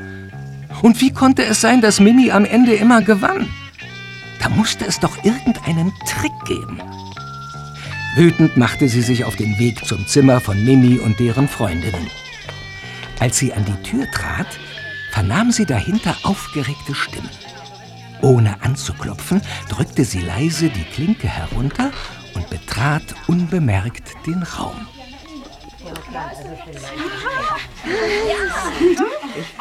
Und wie konnte es sein, dass Mimi am Ende immer gewann? Da musste es doch irgendeinen Trick geben. Wütend machte sie sich auf den Weg zum Zimmer von Mimi und deren Freundinnen. Als sie an die Tür trat, vernahm sie dahinter aufgeregte Stimmen. Ohne anzuklopfen, drückte sie leise die Klinke herunter und betrat unbemerkt den Raum.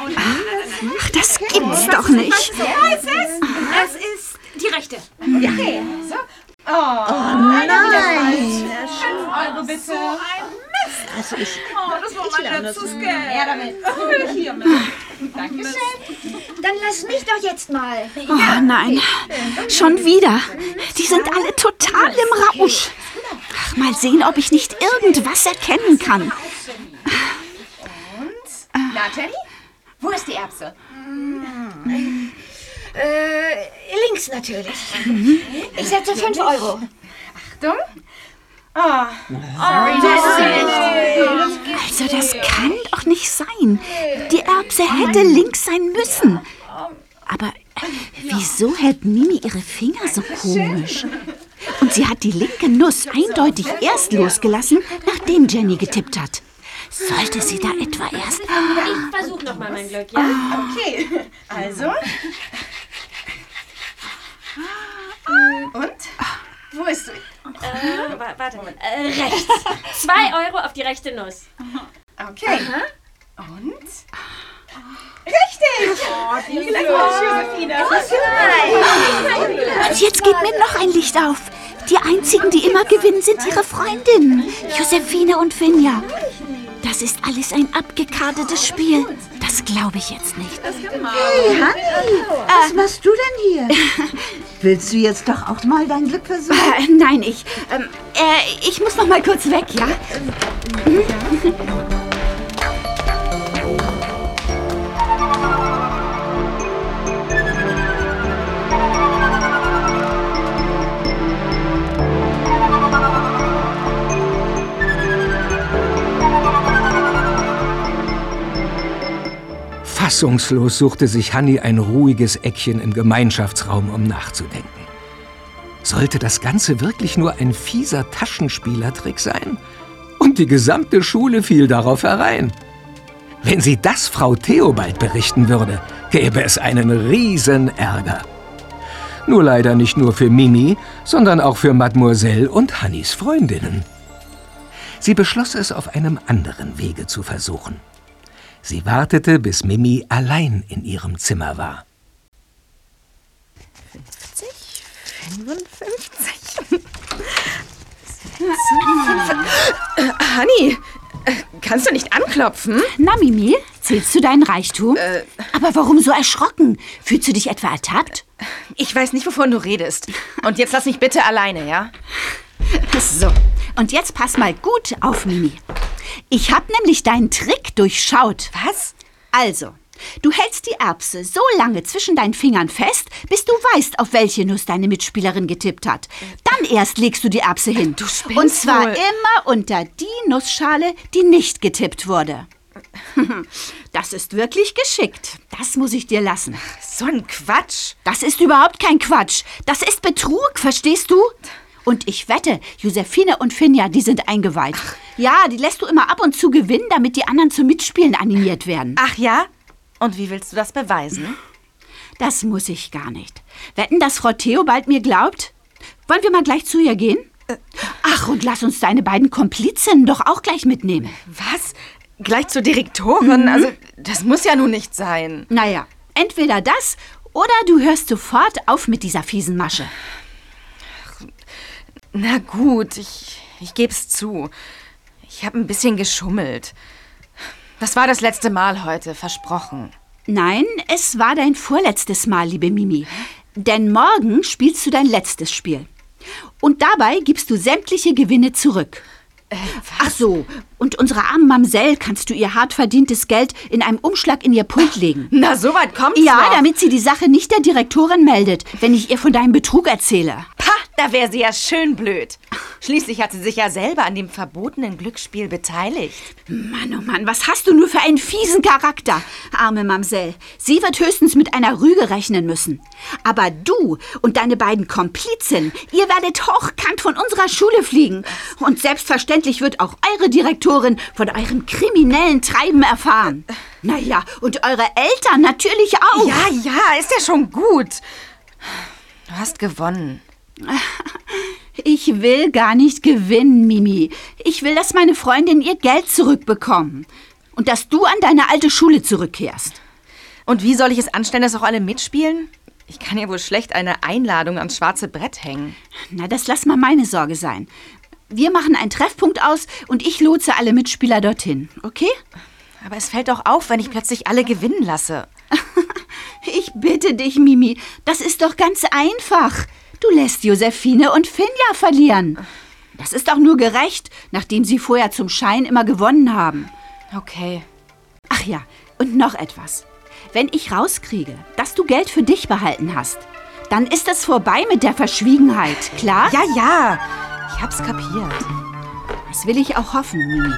Ach, das gibt's doch nicht. Es ist, es ist die rechte. Ja. Okay. So. Oh, Oh nein. Fünf Euro bitte. So ein Mist. Also ich. Oh, das war mein letztes Geld. Her damit. Hier mit. Dankeschön. Dann lass mich doch jetzt mal. Oh nein, schon wieder. Die sind alle total im Rausch. Ach, mal sehen, ob ich nicht irgendwas erkennen kann. Na, Jenny? Wo ist die Erbse? Äh, links natürlich. Ich setze 5 Euro. Achtung. Oh, sorry, Also das kann doch nicht sein. Die Erbse hätte links sein müssen. Aber äh, wieso hält Mimi ihre Finger so komisch? Und sie hat die linke Nuss eindeutig erst losgelassen, nachdem Jenny getippt hat. Sollte sie da etwa erst... Ich versuche nochmal mein Glück, ja? Okay, also. Und? Wo ist du? Äh, wa- warte mal. Äh, rechts. Zwei Euro auf die rechte Nuss. Okay. Und? Richtig! Oh, die Josephine. Und jetzt geht mir noch ein Licht auf. Die einzigen, die immer gewinnen, sind ihre Freundinnen. Josephine und Finja. Das ist alles ein abgekartetes Spiel. Das glaube ich jetzt nicht. Hey, Hanni, was machst du denn hier? <laughs> Willst du jetzt doch auch mal dein Glück versuchen? Äh, nein, ich. Ähm, äh, ich muss noch mal kurz weg, ja? <laughs> Fassungslos suchte sich Hanni ein ruhiges Eckchen im Gemeinschaftsraum, um nachzudenken. Sollte das Ganze wirklich nur ein fieser Taschenspielertrick sein? Und die gesamte Schule fiel darauf herein. Wenn sie das Frau Theobald berichten würde, gäbe es einen riesen Ärger. Nur leider nicht nur für Mimi, sondern auch für Mademoiselle und Hannis Freundinnen. Sie beschloss es auf einem anderen Wege zu versuchen. Sie wartete, bis Mimi allein in ihrem Zimmer war. 55. Äh, Honey, äh, kannst du nicht anklopfen? Na, Mimi, zählst du deinen Reichtum? Äh. Aber warum so erschrocken? Fühlst du dich etwa ertappt? Ich weiß nicht, wovon du redest. Und jetzt lass mich bitte alleine, ja? So, und jetzt pass mal gut auf, Mimi. Ich hab nämlich deinen Trick durchschaut. Was? Also, Du hältst die Erbse so lange zwischen deinen Fingern fest, bis du weißt, auf welche Nuss deine Mitspielerin getippt hat. Dann erst legst du die Erbse hin. Du spinnst Und zwar wohl. immer unter die Nussschale, die nicht getippt wurde. <laughs> Das ist wirklich geschickt. Das muss ich dir lassen. So ein Quatsch. Das ist überhaupt kein Quatsch. Das ist Betrug, verstehst du? Und ich wette, Josephine und Finja, die sind eingeweiht. Ja, die lässt du immer ab und zu gewinnen, damit die anderen zum Mitspielen animiert werden. Ach ja? Und wie willst du das beweisen? Das muss ich gar nicht. Wetten, dass Frau Theobald mir glaubt? Wollen wir mal gleich zu ihr gehen? Ach, und lass uns deine beiden Komplizinnen doch auch gleich mitnehmen. Was? Gleich zur Direktorin? Also, das muss ja nun nicht sein. Naja, entweder das oder du hörst sofort auf mit dieser fiesen Masche. Na gut, ich, ich geb's zu. Ich habe ein bisschen geschummelt. Das war das letzte Mal heute, versprochen. Nein, es war dein vorletztes Mal, liebe Mimi. Denn morgen spielst du dein letztes Spiel. Und dabei gibst du sämtliche Gewinne zurück. Ach so, und unserer armen Mamsell kannst du ihr hart verdientes Geld in einem Umschlag in ihr Pult legen. <laughs> Na, so weit kommt's Ja, noch. damit sie die Sache nicht der Direktorin meldet, wenn ich ihr von deinem Betrug erzähle. Pah, da wäre sie ja schön blöd. Schließlich hat sie sich ja selber an dem verbotenen Glücksspiel beteiligt. Mann, oh Mann, was hast du nur für einen fiesen Charakter, arme Mamsell. Sie wird höchstens mit einer Rüge rechnen müssen. Aber du und deine beiden Komplizen, ihr werdet hochkant von unserer Schule fliegen. Und selbstverständlich wird auch eure Direktorin von eurem kriminellen Treiben erfahren. Naja, und eure Eltern natürlich auch. Ja, ja, ist ja schon gut. Du hast gewonnen. Ich will gar nicht gewinnen, Mimi. Ich will, dass meine Freundin ihr Geld zurückbekommen. Und dass du an deine alte Schule zurückkehrst. Und wie soll ich es anstellen, dass auch alle mitspielen? Ich kann ja wohl schlecht eine Einladung ans schwarze Brett hängen. Na, das lass mal meine Sorge sein. Wir machen einen Treffpunkt aus und ich lotse alle Mitspieler dorthin, okay? Aber es fällt doch auf, wenn ich plötzlich alle gewinnen lasse. <laughs> Ich bitte dich, Mimi, das ist doch ganz einfach. Du lässt Josephine und Finja verlieren. Das ist auch nur gerecht, nachdem sie vorher zum Schein immer gewonnen haben. Okay. Ach ja, und noch etwas. Wenn ich rauskriege, dass du Geld für dich behalten hast, dann ist es vorbei mit der Verschwiegenheit, klar? Ja, ja. Ich hab's kapiert. Das will ich auch hoffen, Mimi.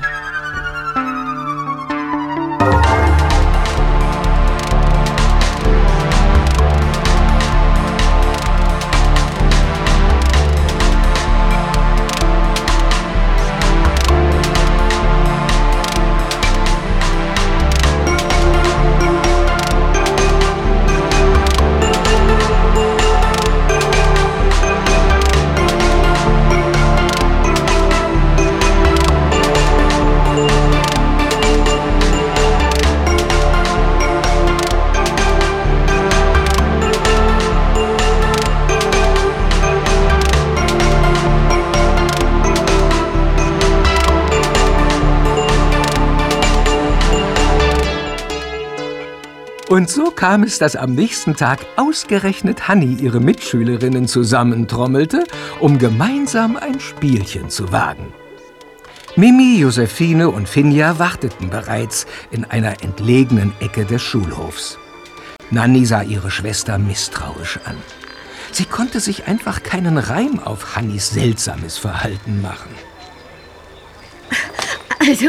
Kam es, dass am nächsten Tag ausgerechnet Hanni ihre Mitschülerinnen zusammentrommelte, um gemeinsam ein Spielchen zu wagen. Mimi, Josephine und Finja warteten bereits in einer entlegenen Ecke des Schulhofs. Nanni sah ihre Schwester misstrauisch an. Sie konnte sich einfach keinen Reim auf Hannis seltsames Verhalten machen. Also,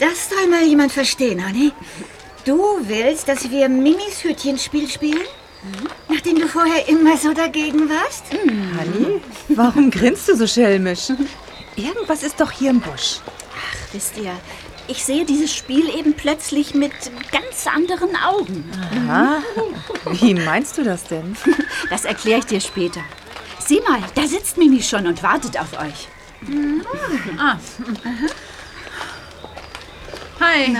das soll mal jemand verstehen, Honey. Du willst, dass wir Mimis Hütchenspiel spielen? Nachdem du vorher immer so dagegen warst? Hanni, warum grinst du so schelmisch? Irgendwas ist doch hier im Busch. Ach, wisst ihr, ich sehe dieses Spiel eben plötzlich mit ganz anderen Augen. Aha. Wie meinst du das denn? <laughs> Das erkläre ich dir später. Sieh mal, da sitzt Mimi schon und wartet auf euch. Ah. Hi.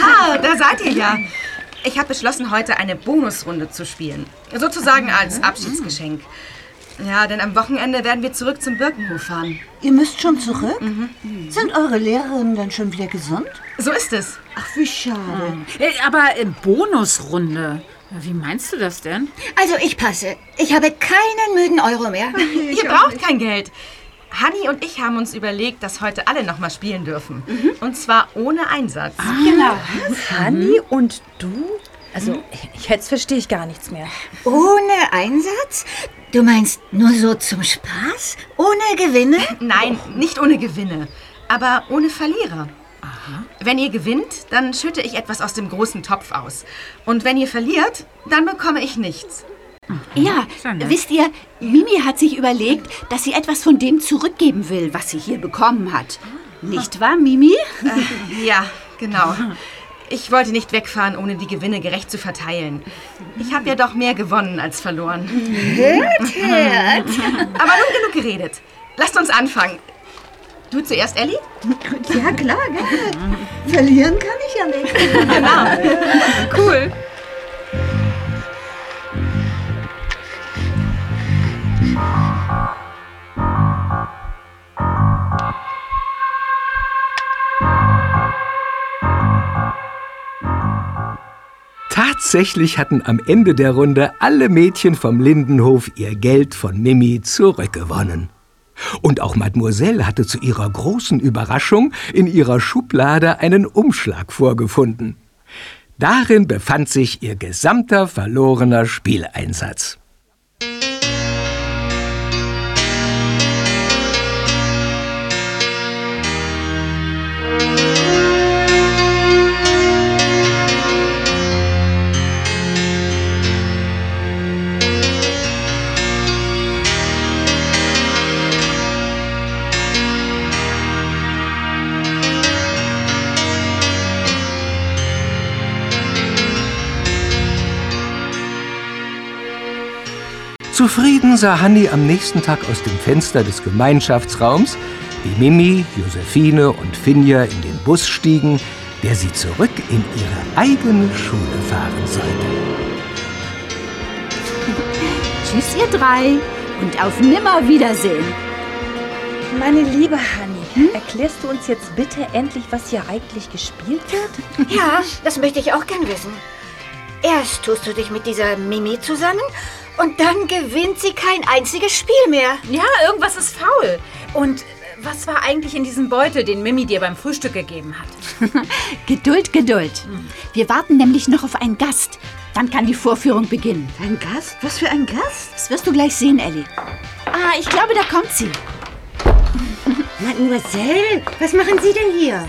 Ah, da seid ihr ja. Ich habe beschlossen, heute eine Bonusrunde zu spielen. Sozusagen als Abschiedsgeschenk. Ja, denn am Wochenende werden wir zurück zum Birkenhof fahren. Ihr müsst schon zurück? Sind eure Lehrerinnen dann schon wieder gesund? So ist es. Ach, wie schade. Äh, Aber äh, Bonusrunde. Wie meinst du das denn? Also ich passe. Ich habe keinen müden Euro mehr. <laughs> Ihr braucht kein Geld. Hanni und ich haben uns überlegt, dass heute alle noch mal spielen dürfen. Und zwar ohne Einsatz. genau. Hanni und du? Also, jetzt verstehe ich gar nichts mehr. Ohne Einsatz? Du meinst nur so zum Spaß? Ohne Gewinne? Nein, nicht ohne Gewinne, aber ohne Verlierer. Wenn ihr gewinnt, dann schütte ich etwas aus dem großen Topf aus. Und wenn ihr verliert, dann bekomme ich nichts. Ja, wisst ihr, Mimi hat sich überlegt, dass sie etwas von dem zurückgeben will, was sie hier bekommen hat. Nicht wahr, Mimi? Äh, ja, genau. Ich wollte nicht wegfahren, ohne die Gewinne gerecht zu verteilen. Ich habe ja doch mehr gewonnen als verloren. Hört, hört. Aber nun genug geredet. Lasst uns anfangen. Du zuerst, Ellie? Ja, klar, gerne. Verlieren kann ich ja nicht. Genau. Cool. Tatsächlich hatten am Ende der Runde alle Mädchen vom Lindenhof ihr Geld von Mimi zurückgewonnen. Und auch Mademoiselle hatte zu ihrer großen Überraschung in ihrer Schublade einen Umschlag vorgefunden. Darin befand sich ihr gesamter verlorener Spieleinsatz. Zufrieden sah Hanni am nächsten Tag aus dem Fenster des Gemeinschaftsraums, wie Mimi, Josephine und Finja in den Bus stiegen, der sie zurück in ihre eigene Schule fahren sollte. <laughs> Tschüss, ihr drei. Und auf Nimmerwiedersehen. Meine liebe Hanni, erklärst du uns jetzt bitte endlich, was hier eigentlich gespielt wird? Ja, das möchte ich auch gern wissen. Erst tust du dich mit dieser Mimi zusammen und dann gewinnt sie kein einziges Spiel mehr. Ja, irgendwas ist faul. Und äh, was war eigentlich in diesem Beutel, den Mimi dir beim Frühstück gegeben hat? <laughs> Geduld, Geduld. Wir warten nämlich noch auf einen Gast. Dann kann die Vorführung beginnen. Ein Gast? Was für ein Gast? Das wirst du gleich sehen, Ellie. Ah, ich glaube, da kommt sie. <laughs> Mademoiselle, was machen Sie denn hier?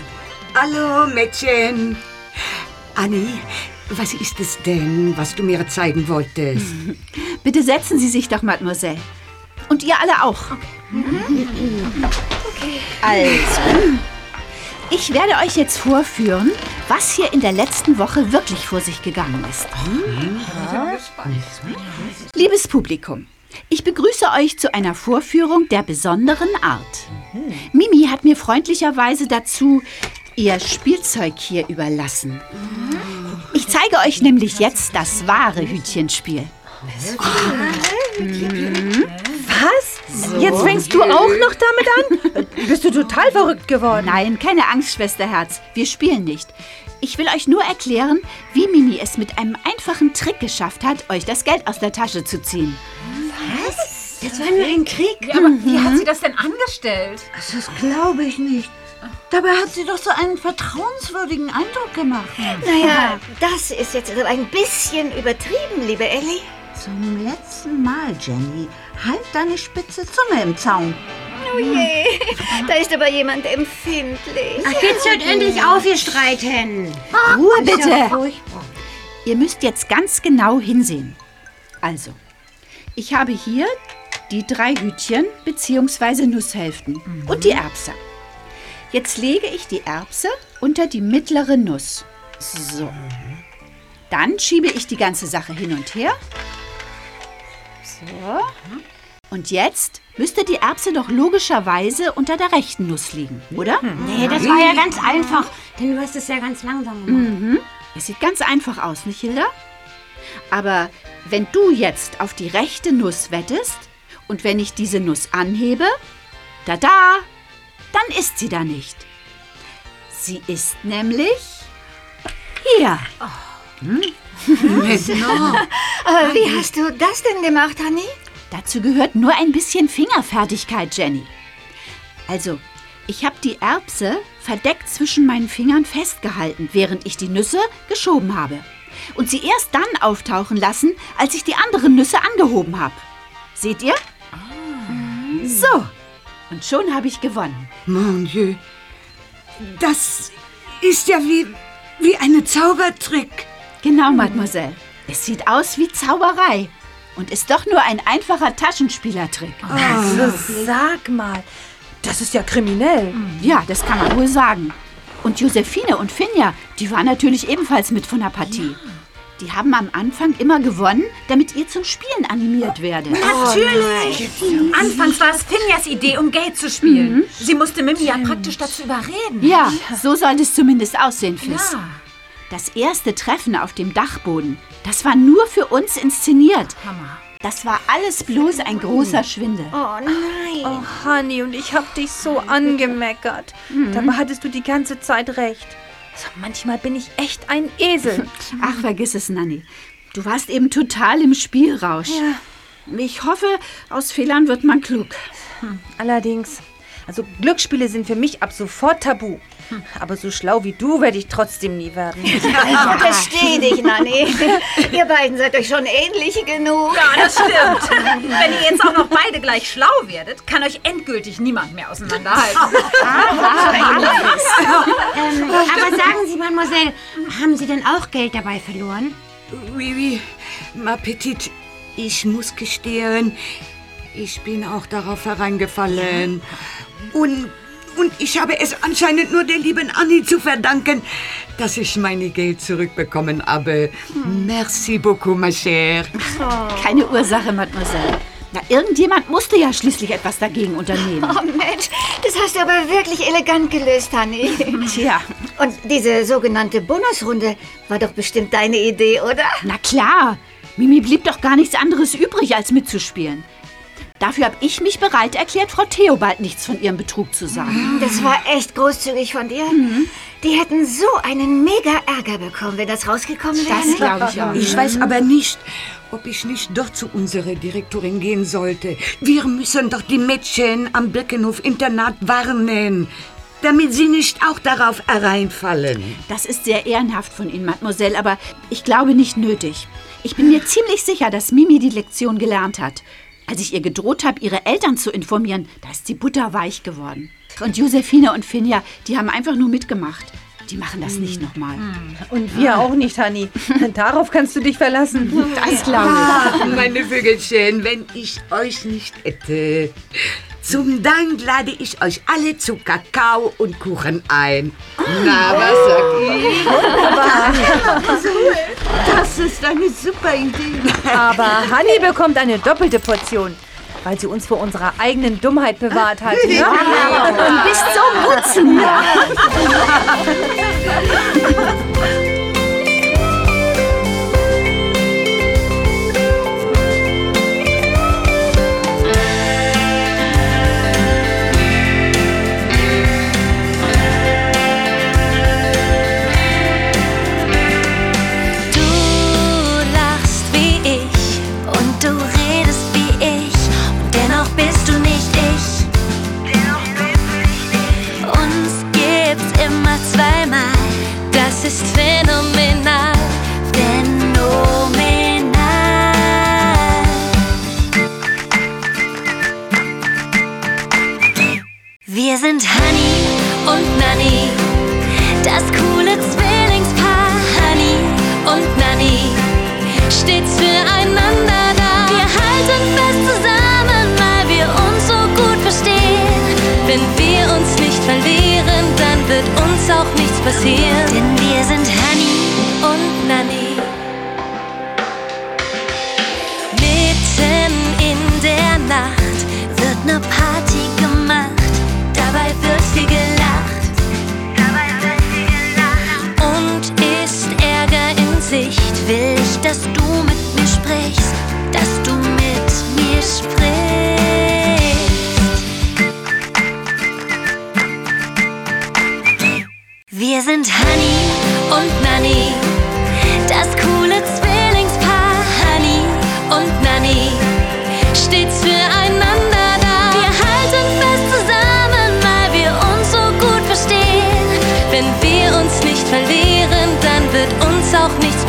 Hallo, Mädchen. Anni, was ist es denn, was du mir zeigen wolltest? <laughs> Bitte setzen Sie sich doch, Mademoiselle. Und ihr alle auch. Also, ich werde euch jetzt vorführen, was hier in der letzten Woche wirklich vor sich gegangen ist. Liebes Publikum, ich begrüße euch zu einer Vorführung der besonderen Art. Mimi hat mir freundlicherweise dazu ihr Spielzeug hier überlassen. Ich zeige euch nämlich jetzt das wahre Hütchenspiel. Was? Jetzt fängst du auch noch damit an? Bist du total verrückt geworden? Nein, keine Angst, Schwesterherz. Wir spielen nicht. Ich will euch nur erklären, wie Mimi es mit einem einfachen Trick geschafft hat, euch das Geld aus der Tasche zu ziehen. Was? Das war nur ein Krieg. Ja, aber wie hat sie das denn angestellt? Das glaube ich nicht. Dabei hat sie doch so einen vertrauenswürdigen Eindruck gemacht. Naja, das ist jetzt aber ein bisschen übertrieben, liebe Ellie. Zum letzten Mal, Jenny. Halt deine spitze Zunge im Zaun. Oh je, da ist aber jemand empfindlich. Ach, jetzt hört endlich auf, ihr Streiten. Ruhe bitte. Ihr müsst jetzt ganz genau hinsehen. Also, ich habe hier die drei Hütchen bzw. Nusshälften und die Erbse. Jetzt lege ich die Erbse unter die mittlere Nuss. So. Dann schiebe ich die ganze Sache hin und her. So. Und jetzt müsste die Erbse doch logischerweise unter der rechten Nuss liegen, oder? Nee, das war ja ganz einfach, denn du hast es ja ganz langsam gemacht. Mhm. Es sieht ganz einfach aus, nicht, Hilda? Aber wenn du jetzt auf die rechte Nuss wettest und wenn ich diese Nuss anhebe, da da, dann ist sie da nicht. Sie ist nämlich hier. Hm? Aber <laughs> wie hast du das denn gemacht, Hanni? Dazu gehört nur ein bisschen Fingerfertigkeit, Jenny. Also, ich habe die Erbse verdeckt zwischen meinen Fingern festgehalten, während ich die Nüsse geschoben habe. Und sie erst dann auftauchen lassen, als ich die anderen Nüsse angehoben habe. Seht ihr? So. Und schon habe ich gewonnen. Mon Dieu. Das ist ja wie, wie eine Zaubertrick. Genau, Mademoiselle. Es sieht aus wie Zauberei und ist doch nur ein einfacher Taschenspielertrick. Also sag mal, das ist ja kriminell. Ja, das kann man wohl sagen. Und Josephine und Finja, die waren natürlich ebenfalls mit von der Partie. Die haben am Anfang immer gewonnen, damit ihr zum Spielen animiert werdet. Natürlich. Anfangs war es Finjas Idee, um Geld zu spielen. Sie musste Mimi ja praktisch dazu überreden. Ja, so soll es zumindest aussehen, Fiss. Das erste Treffen auf dem Dachboden, das war nur für uns inszeniert. Hammer. Das war alles bloß ein großer Schwindel. Oh nein. Oh, Honey, und ich hab dich so angemeckert. Dabei hattest du die ganze Zeit recht. Also, manchmal bin ich echt ein Esel. <laughs> Ach, vergiss es, Nanny. Du warst eben total im Spielrausch. Ich hoffe, aus Fehlern wird man klug. Hm, allerdings. Also Glücksspiele sind für mich ab sofort tabu. Aber so schlau wie du werde ich trotzdem nie werden. <laughs> Ich verstehe dich, Nanni. Ihr beiden seid euch schon ähnlich genug. Ja, das stimmt. Wenn ihr jetzt auch noch beide gleich schlau werdet, kann euch endgültig niemand mehr auseinanderhalten. Ähm, aber sagen Sie, Mademoiselle, haben Sie denn auch Geld dabei verloren? Oui, oui, ma petite. Ich muss gestehen, ich bin auch darauf hereingefallen. Und, und ich habe es anscheinend nur der lieben Annie zu verdanken, dass ich meine Geld zurückbekommen habe. Merci beaucoup, ma chère. Keine Ursache, Mademoiselle. Na, irgendjemand musste ja schließlich etwas dagegen unternehmen. Oh Mensch, das hast du aber wirklich elegant gelöst, Hanni. <laughs> Tja. Und diese sogenannte Bonusrunde war doch bestimmt deine Idee, oder? Na klar. Mimi blieb doch gar nichts anderes übrig, als mitzuspielen. Dafür habe ich mich bereit erklärt, Frau Theobald nichts von ihrem Betrug zu sagen. Das war echt großzügig von dir. Die hätten so einen mega Ärger bekommen, wenn das rausgekommen wäre. Das glaube ich auch. Ich weiß aber nicht, ob ich nicht doch zu unserer Direktorin gehen sollte. Wir müssen doch die Mädchen am Birkenhof-Internat warnen, damit sie nicht auch darauf hereinfallen. Das ist sehr ehrenhaft von Ihnen, Mademoiselle, aber ich glaube nicht nötig. Ich bin mir ziemlich sicher, dass Mimi die Lektion gelernt hat. Als ich ihr gedroht habe, ihre Eltern zu informieren, da ist sie butterweich geworden. Und Josephine und Finja, die haben einfach nur mitgemacht. Die machen das nicht nochmal. Und wir auch nicht, Honey. <laughs> Darauf kannst du dich verlassen. Das glaube Ah, meine Vögelchen, wenn ich euch nicht hätte. Zum Dank lade ich euch alle zu Kakao und Kuchen ein. Na, was sagt ihr? Das ist eine super Idee. Aber Honey bekommt eine doppelte Portion, weil sie uns vor unserer eigenen Dummheit bewahrt hat. ne? Du bist so Mutzen. Du